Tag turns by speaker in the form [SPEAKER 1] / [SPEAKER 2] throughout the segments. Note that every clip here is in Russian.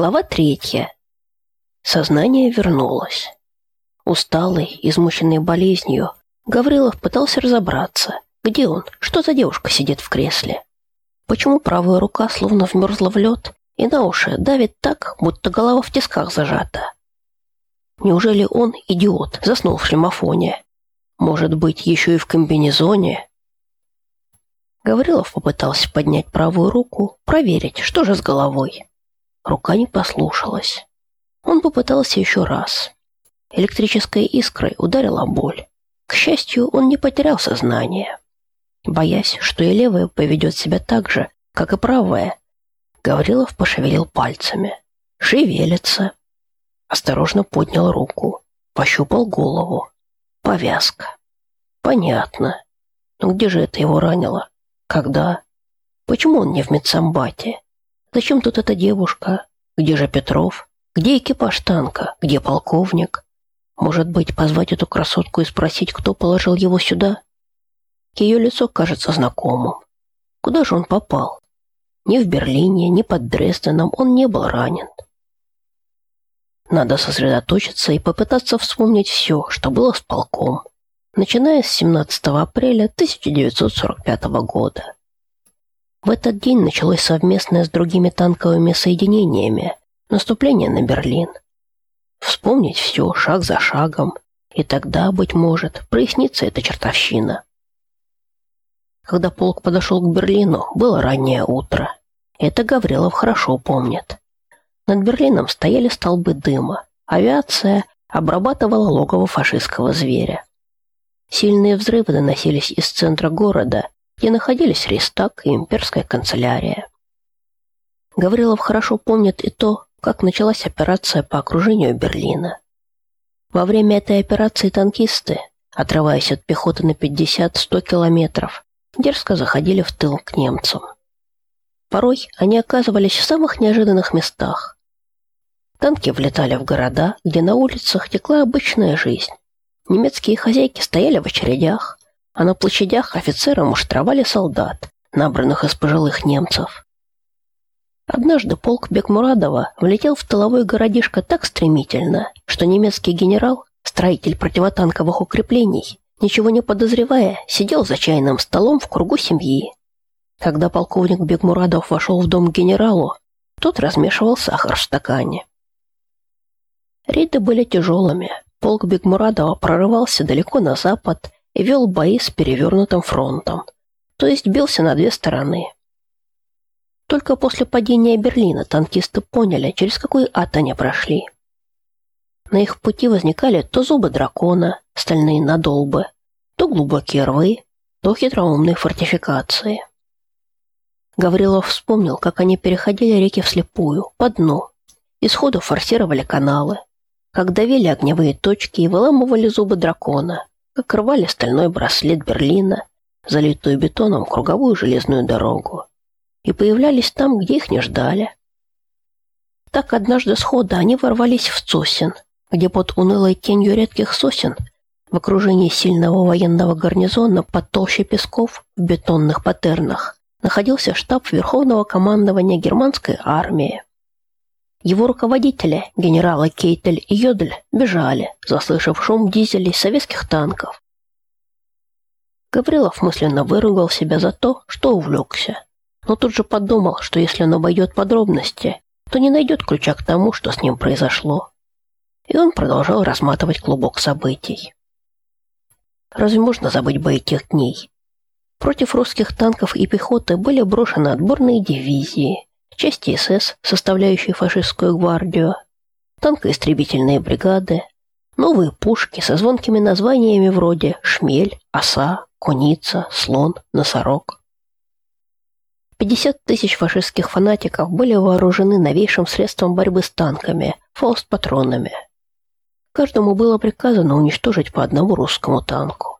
[SPEAKER 1] Глава третья. Сознание вернулось. Усталый, измученный болезнью, Гаврилов пытался разобраться, где он, что за девушка сидит в кресле. Почему правая рука словно вмерзла в лед и на уши давит так, будто голова в тисках зажата? Неужели он, идиот, заснул в шлемофоне? Может быть, еще и в комбинезоне? Гаврилов попытался поднять правую руку, проверить, что же с головой. Рука не послушалась. Он попытался еще раз. Электрической искрой ударила боль. К счастью, он не потерял сознание. Боясь, что и левая поведет себя так же, как и правая, Гаврилов пошевелил пальцами. Шевелится. Осторожно поднял руку. Пощупал голову. Повязка. Понятно. Но где же это его ранило? Когда? Почему он не в медсамбате? Зачем тут эта девушка? Где же Петров? Где экипаж танка? Где полковник? Может быть, позвать эту красотку и спросить, кто положил его сюда? Ее лицо кажется знакомым. Куда же он попал? Ни в Берлине, ни под Дрезденом он не был ранен. Надо сосредоточиться и попытаться вспомнить все, что было с полком, начиная с 17 апреля 1945 года. В этот день началось совместное с другими танковыми соединениями наступление на Берлин. Вспомнить все шаг за шагом, и тогда, быть может, прояснится эта чертовщина. Когда полк подошел к Берлину, было раннее утро. Это Гаврилов хорошо помнит. Над Берлином стояли столбы дыма. Авиация обрабатывала логово фашистского зверя. Сильные взрывы доносились из центра города где находились Рейстаг и имперская канцелярия. Гаврилов хорошо помнит и то, как началась операция по окружению Берлина. Во время этой операции танкисты, отрываясь от пехоты на 50-100 километров, дерзко заходили в тыл к немцам. Порой они оказывались в самых неожиданных местах. Танки влетали в города, где на улицах текла обычная жизнь. Немецкие хозяйки стояли в очередях, а на площадях офицеры муштровали солдат, набранных из пожилых немцев. Однажды полк Бекмурадова влетел в тыловой городишко так стремительно, что немецкий генерал, строитель противотанковых укреплений, ничего не подозревая, сидел за чайным столом в кругу семьи. Когда полковник Бекмурадов вошел в дом к генералу, тот размешивал сахар в стакане. Рейды были тяжелыми. Полк Бекмурадова прорывался далеко на запад и вел бои с перевернутым фронтом, то есть бился на две стороны. Только после падения Берлина танкисты поняли, через какой ад они прошли. На их пути возникали то зубы дракона, стальные надолбы, то глубокие рвы, то хитроумные фортификации. Гаврилов вспомнил, как они переходили реки вслепую, по дну, и сходу форсировали каналы, как давили огневые точки и выламывали зубы дракона, как рвали стальной браслет Берлина, залитую бетоном круговую железную дорогу, и появлялись там, где их не ждали. Так однажды схода они ворвались в Цосин, где под унылой тенью редких сосен в окружении сильного военного гарнизона под толщей песков в бетонных паттернах находился штаб Верховного командования германской армии. Его руководители, генералы Кейтель и Йодель, бежали, заслышав шум дизелей советских танков. Гаврилов мысленно выругал себя за то, что увлекся, но тут же подумал, что если он обойдет подробности, то не найдет ключа к тому, что с ним произошло. И он продолжал разматывать клубок событий. Разве можно забыть бои тех дней? Против русских танков и пехоты были брошены отборные дивизии, части СС, составляющие фашистскую гвардию, танкоистребительные бригады, новые пушки со звонкими названиями вроде «Шмель», «Оса», «Куница», «Слон», «Носорог». 50 тысяч фашистских фанатиков были вооружены новейшим средством борьбы с танками – фауст-патронами. Каждому было приказано уничтожить по одному русскому танку.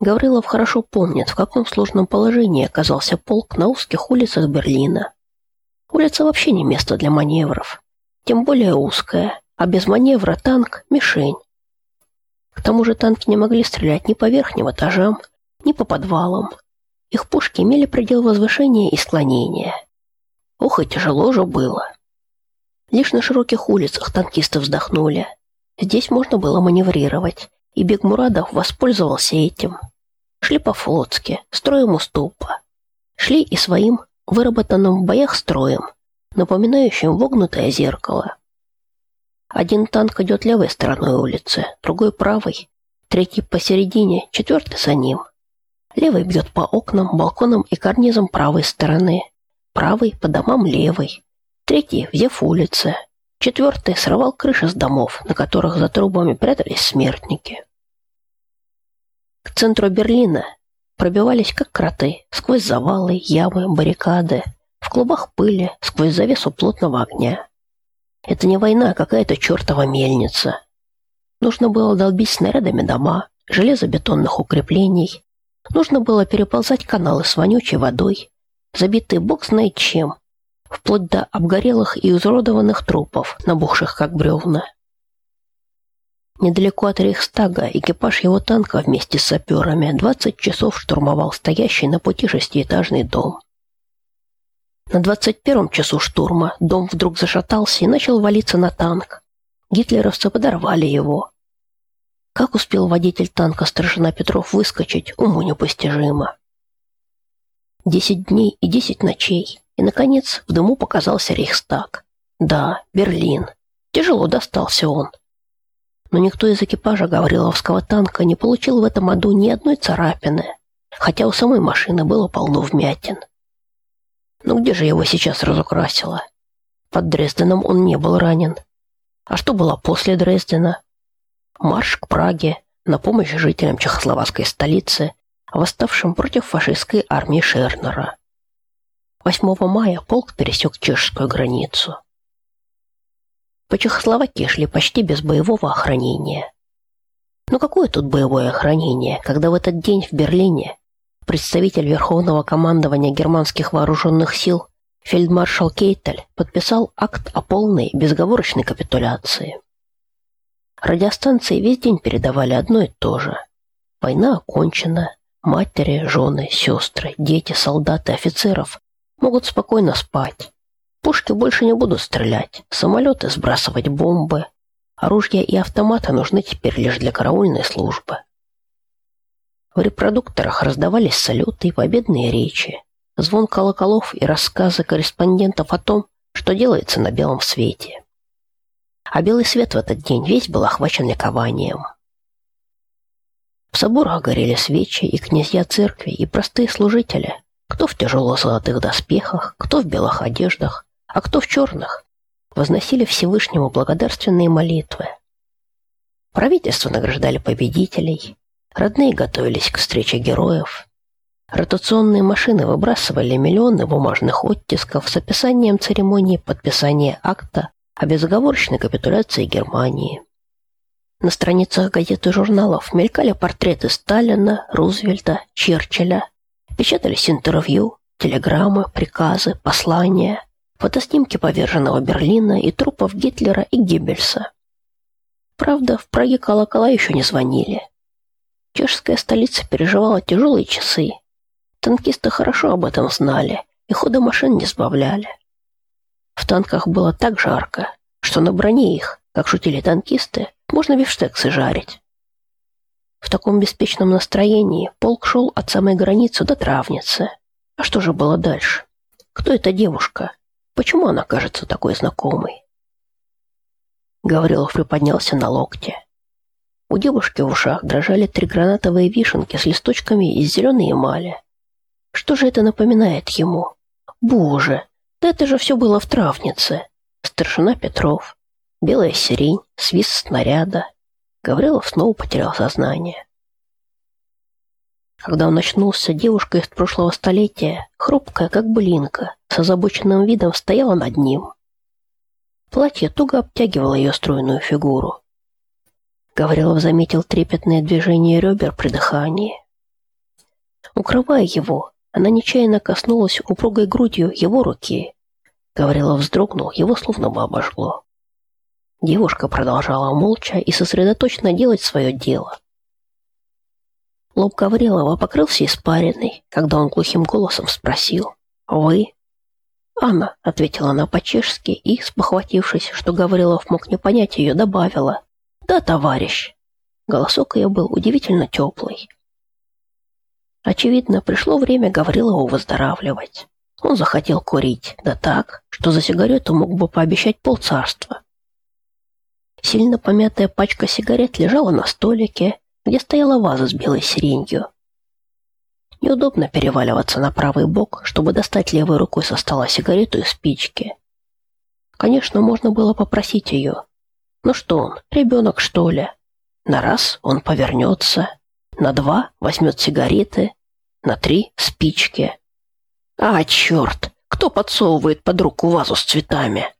[SPEAKER 1] Гаврилов хорошо помнит, в каком сложном положении оказался полк на узких улицах Берлина. Улица вообще не место для маневров, тем более узкая, а без маневра танк – мишень. К тому же танки не могли стрелять ни по верхним этажам, ни по подвалам. Их пушки имели предел возвышения и склонения. Ох, и тяжело же было. Лишь на широких улицах танкисты вздохнули. Здесь можно было маневрировать, и Бекмурадов воспользовался этим. Шли по-флотски, строем уступа. Шли и своим, выработанным в боях строем, напоминающим вогнутое зеркало. Один танк идет левой стороной улицы, другой правой, третий посередине, четвертый за ним. Левый бьет по окнам, балконам и карнизам правой стороны, правый по домам левой, третий взяв улицы, четвертый срывал крыши с домов, на которых за трубами прятались смертники. К центру Берлина пробивались как кроты сквозь завалы, ямы, баррикады, в клубах пыли, сквозь завесу плотного огня. Это не война, а какая-то чертова мельница. Нужно было долбить снарядами дома, железобетонных укреплений. Нужно было переползать каналы с вонючей водой, забитые бог знает чем, вплоть до обгорелых и изуродованных трупов, набухших как бревна. Недалеко от Рейхстага экипаж его танка вместе с саперами 20 часов штурмовал стоящий на пути шестиэтажный дом. На 21-м часу штурма дом вдруг зашатался и начал валиться на танк. Гитлеровцы подорвали его. Как успел водитель танка старшина Петров выскочить, уму непостижимо. Десять дней и десять ночей, и, наконец, в дыму показался Рейхстаг. Да, Берлин. Тяжело достался он но никто из экипажа Гавриловского танка не получил в этом аду ни одной царапины, хотя у самой машины было полно вмятин. Ну где же его сейчас разукрасило? Под Дрезденом он не был ранен. А что было после Дрездена? Марш к Праге на помощь жителям чехословацкой столицы, восставшим против фашистской армии Шернера. 8 мая полк пересек чешскую границу. По Чехословакии шли почти без боевого охранения. Но какое тут боевое охранение, когда в этот день в Берлине представитель Верховного командования германских вооруженных сил фельдмаршал Кейтель подписал акт о полной безоговорочной капитуляции. Радиостанции весь день передавали одно и то же. Война окончена, матери, жены, сестры, дети, солдаты, офицеров могут спокойно спать. Пушки больше не будут стрелять, самолеты сбрасывать бомбы. Оружие и автоматы нужны теперь лишь для караульной службы. В репродукторах раздавались салюты и победные речи, звон колоколов и рассказы корреспондентов о том, что делается на белом свете. А белый свет в этот день весь был охвачен ликованием. В соборах горели свечи и князья церкви, и простые служители, кто в тяжелых золотых доспехах, кто в белых одеждах, а кто в черных, возносили Всевышнему благодарственные молитвы. Правительство награждали победителей, родные готовились к встрече героев. Ротационные машины выбрасывали миллионы бумажных оттисков с описанием церемонии подписания акта о безоговорочной капитуляции Германии. На страницах газет и журналов мелькали портреты Сталина, Рузвельта, Черчилля, печатались интервью, телеграммы, приказы, послания фотоснимки поверженного Берлина и трупов Гитлера и Геббельса. Правда, в Праге колокола еще не звонили. Чешская столица переживала тяжелые часы. Танкисты хорошо об этом знали и хода машин не сбавляли. В танках было так жарко, что на броне их, как шутили танкисты, можно бифштексы жарить. В таком беспечном настроении полк шел от самой границы до травницы. А что же было дальше? Кто эта девушка? Почему она кажется такой знакомой? Гаврилов приподнялся на локте. У девушки в ушах дрожали три гранатовые вишенки с листочками из зеленой эмали. Что же это напоминает ему? Боже, да это же все было в травнице. Старшина Петров, белая сирень, свист снаряда. Гаврилов снова потерял сознание. Когда он очнулся, девушка из прошлого столетия, хрупкая, как блинка, с озабоченным видом стояла над ним. Платье туго обтягивало ее стройную фигуру. Гаврилов заметил трепетное движение ребер при дыхании. Укрывая его, она нечаянно коснулась упругой грудью его руки. Гаврилов вздрогнул, его словно бы обожгло. Девушка продолжала молча и сосредоточенно делать свое дело. Лоб Гаврилова покрылся испариной, когда он глухим голосом спросил «Вы?» «Анна», — ответила она по-чешски и, спохватившись, что Гаврилов мог не понять ее, добавила. «Да, товарищ». Голосок ее был удивительно теплый. Очевидно, пришло время Гаврилову выздоравливать. Он захотел курить, да так, что за сигарету мог бы пообещать полцарства. Сильно помятая пачка сигарет лежала на столике, где стояла ваза с белой сиренью. Неудобно переваливаться на правый бок, чтобы достать левой рукой со стола сигарету и спички. Конечно, можно было попросить ее. Ну что он, ребенок, что ли? На раз он повернется, на два возьмет сигареты, на три спички. А, черт, кто подсовывает под руку вазу с цветами?